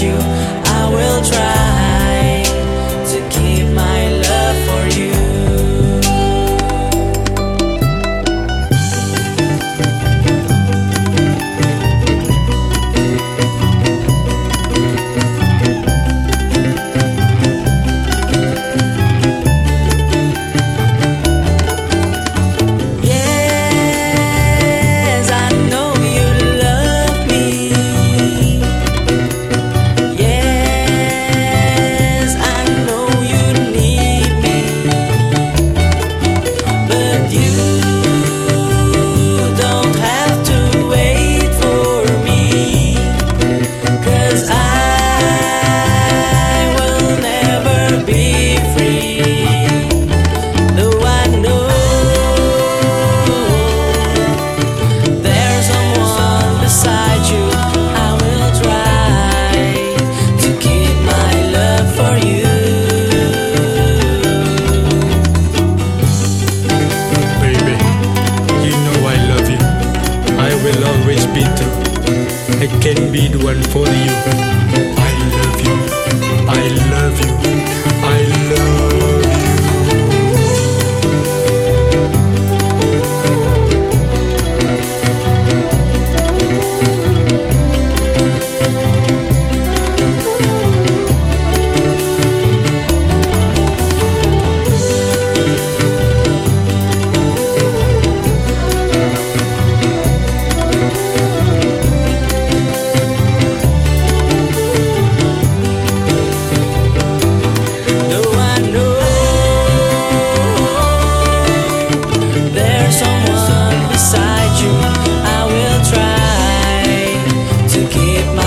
you. always be true. I can be the one for you. I love you. I love you. it